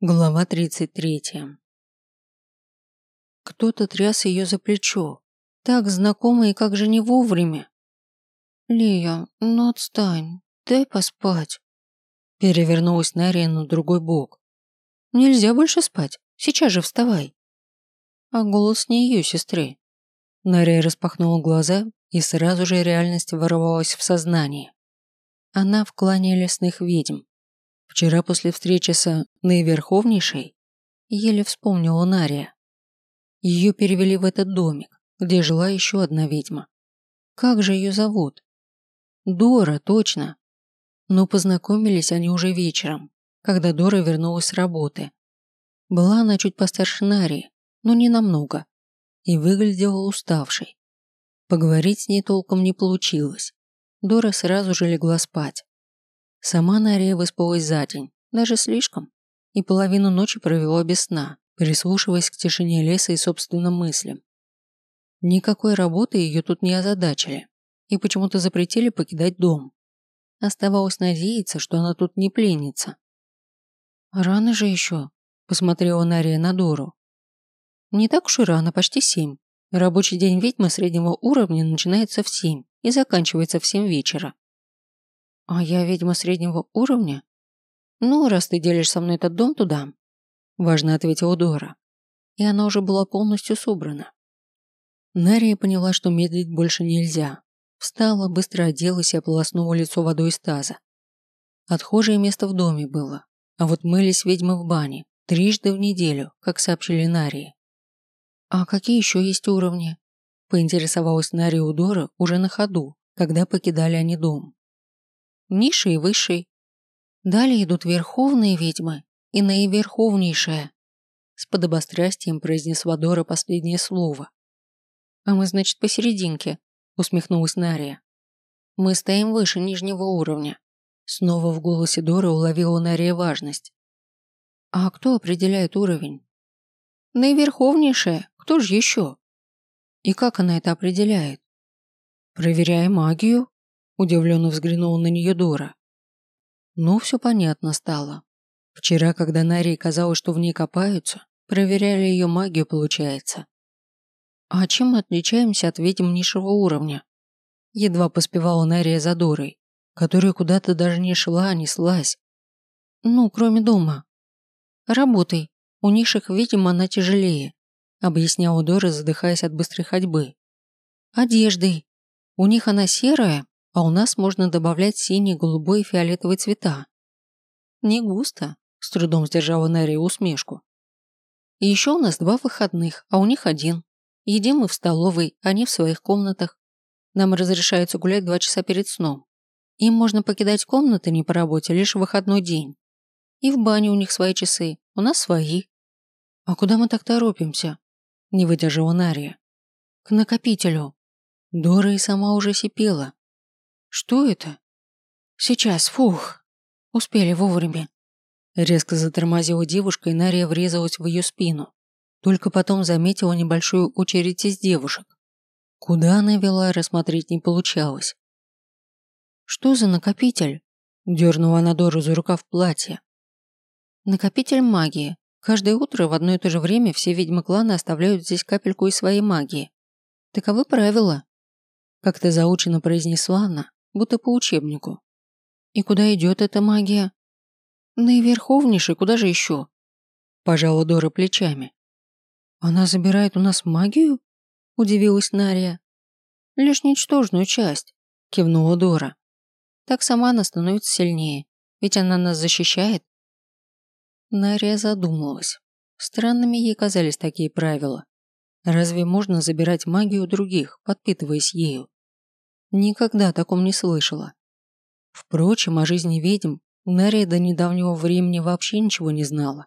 Глава 33. Кто-то тряс ее за плечо. Так знакомо и как же не вовремя. «Лия, ну отстань, дай поспать». Перевернулась Нария на другой бок. «Нельзя больше спать, сейчас же вставай». А голос не ее сестры. Нария распахнула глаза, и сразу же реальность ворвалась в сознание. Она в клане лесных ведьм. Вчера после встречи с наиверховнейшей еле вспомнила Нария. Ее перевели в этот домик, где жила еще одна ведьма. Как же ее зовут? Дора, точно. Но познакомились они уже вечером, когда Дора вернулась с работы. Была она чуть постарше Нарии, но не намного, и выглядела уставшей. Поговорить с ней толком не получилось. Дора сразу же легла спать. Сама Нария выспалась за день, даже слишком, и половину ночи провела без сна, прислушиваясь к тишине леса и собственным мыслям. Никакой работы ее тут не озадачили, и почему-то запретили покидать дом. Оставалось надеяться, что она тут не пленница. «Рано же еще», – посмотрела Нария на Дору. «Не так уж и рано, почти семь. Рабочий день ведьмы среднего уровня начинается в семь и заканчивается в семь вечера. «А я ведьма среднего уровня?» «Ну, раз ты делишь со мной этот дом, туда», – важно ответила Дора. И она уже была полностью собрана. Нария поняла, что медлить больше нельзя. Встала, быстро оделась и ополоснула лицо водой из таза. Отхожее место в доме было, а вот мылись ведьмы в бане, трижды в неделю, как сообщили Нарии. «А какие еще есть уровни?» – поинтересовалась Нария у Доры уже на ходу, когда покидали они дом низший и высший. Далее идут верховные ведьмы и наиверховнейшая. С подобострастием произнесла Дора последнее слово. «А мы, значит, посерединке», — усмехнулась Нария. «Мы стоим выше нижнего уровня». Снова в голосе Доры уловила Нария важность. «А кто определяет уровень?» «Наиверховнейшая. Кто же еще?» «И как она это определяет?» «Проверяя магию», Удивленно взглянула на нее Дора. Ну, все понятно стало. Вчера, когда Нарии казалось, что в ней копаются, проверяли ее магию, получается. А чем мы отличаемся от ведьм низшего уровня? Едва поспевала Нария за Дорой, которая куда-то даже не шла, а неслась. Ну, кроме дома. Работай. У низших ведьм она тяжелее, объясняла Дора, задыхаясь от быстрой ходьбы. Одеждой. У них она серая, а у нас можно добавлять синий, голубой и фиолетовый цвета. Не густо, с трудом сдержала Нерри усмешку. И еще у нас два выходных, а у них один. Едим мы в столовой, они в своих комнатах. Нам разрешается гулять два часа перед сном. Им можно покидать комнаты не по работе лишь в выходной день. И в бане у них свои часы, у нас свои. А куда мы так торопимся? Не выдержала Нария. К накопителю. Дора и сама уже сипела, что это? Сейчас, фух. Успели вовремя. Резко затормозила девушка, и Нария врезалась в ее спину. Только потом заметила небольшую очередь из девушек. Куда она вела, рассмотреть не получалось. «Что за накопитель?» – дернула она Дору за рукав платья. «Накопитель магии. Каждое утро в одно и то же время все ведьмы клана оставляют здесь капельку из своей магии. Таковы правила», – как-то заучено произнесла она, будто по учебнику. И куда идет эта магия? Наиверховнейший, куда же еще? Пожала Дора плечами. Она забирает у нас магию? Удивилась Нария. Лишь ничтожную часть, кивнула Дора. Так сама она становится сильнее, ведь она нас защищает. Нария задумалась. Странными ей казались такие правила. Разве можно забирать магию у других, подпитываясь ею? Никогда о таком не слышала. Впрочем, о жизни ведьм Нария до недавнего времени вообще ничего не знала.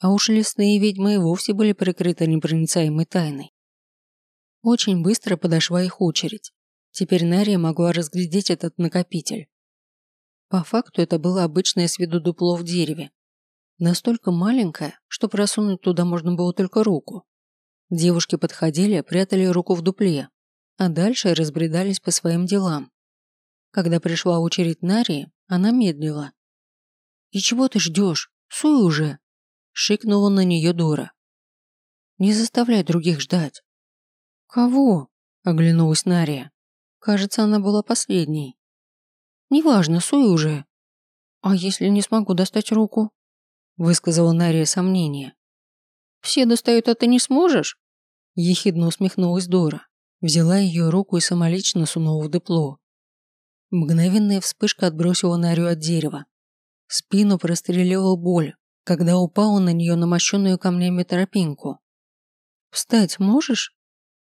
А уж лесные ведьмы и вовсе были прикрыты непроницаемой тайной. Очень быстро подошла их очередь. Теперь Нария могла разглядеть этот накопитель. По факту это было обычное с виду дупло в дереве. Настолько маленькое, что просунуть туда можно было только руку. Девушки подходили, прятали руку в дупле, а дальше разбредались по своим делам. Когда пришла очередь Нарии, она медлила. «И чего ты ждешь? Суй уже!» шикнула на нее Дора. «Не заставляй других ждать». «Кого?» – оглянулась Нария. Кажется, она была последней. «Неважно, суй уже». «А если не смогу достать руку?» – высказала Нария сомнение. «Все достают, а ты не сможешь?» Ехидно усмехнулась Дора, взяла ее руку и самолично сунула в дупло. Мгновенная вспышка отбросила Нарию от дерева. Спину прострелила боль, когда упала на нее намощенную камнями тропинку. «Встать можешь?»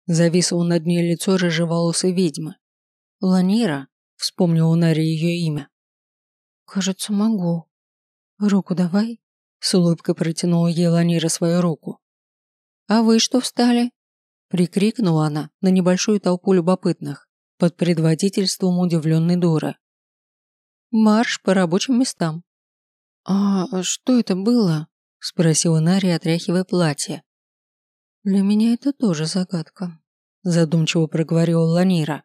Зависло над ней лицо рыжеволосой ведьмы. «Ланира», — вспомнила Нари ее имя. «Кажется, могу. Руку давай», — с улыбкой протянула ей Ланира свою руку. «А вы что встали?» — прикрикнула она на небольшую толпу любопытных под предводительством удивленной Доры. «Марш по рабочим местам», «А что это было?» – спросила Нари, отряхивая платье. «Для меня это тоже загадка», – задумчиво проговорила Ланира.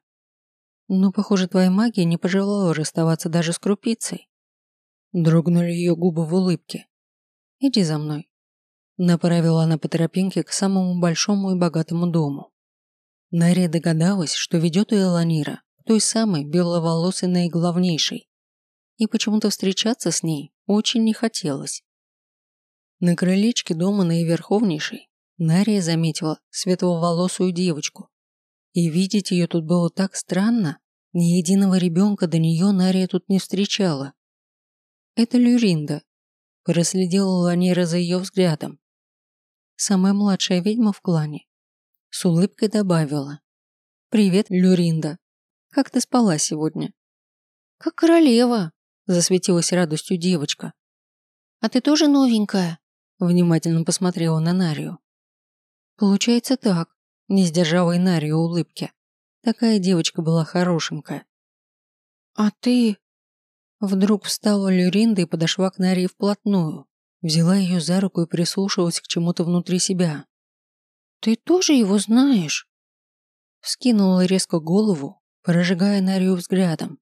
«Но, похоже, твоя магия не пожелала расставаться даже с крупицей». Дрогнули ее губы в улыбке. «Иди за мной». Направила она по тропинке к самому большому и богатому дому. Нария догадалась, что ведет ее Ланира, той самой беловолосой наиглавнейшей, и почему-то встречаться с ней очень не хотелось. На крылечке дома наиверховнейшей Нария заметила светловолосую девочку. И видеть ее тут было так странно, ни единого ребенка до нее Нария тут не встречала. Это Люринда. Проследила Ланира за ее взглядом. Самая младшая ведьма в клане. С улыбкой добавила. «Привет, Люринда. Как ты спала сегодня?» «Как королева», засветилась радостью девочка. «А ты тоже новенькая?» Внимательно посмотрела на Нарию. «Получается так», не сдержала и Нарию улыбки. Такая девочка была хорошенькая. «А ты...» Вдруг встала Люринда и подошла к Нарии вплотную. Взяла ее за руку и прислушалась к чему-то внутри себя. «Ты тоже его знаешь?» Вскинула резко голову, прожигая Нарию взглядом.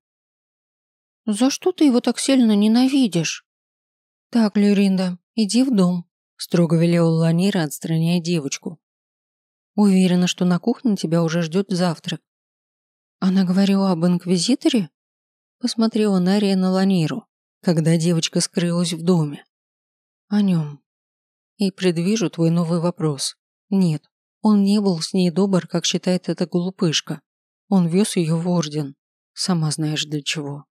«За что ты его так сильно ненавидишь?» «Так, Люринда, иди в дом», – строго велела Ланира, отстраняя девочку. «Уверена, что на кухне тебя уже ждет завтрак». «Она говорила об инквизиторе?» Посмотрела Нария на Ланиру, когда девочка скрылась в доме. «О нем. И предвижу твой новый вопрос. Нет, он не был с ней добр, как считает эта глупышка. Он вез ее в орден. Сама знаешь для чего».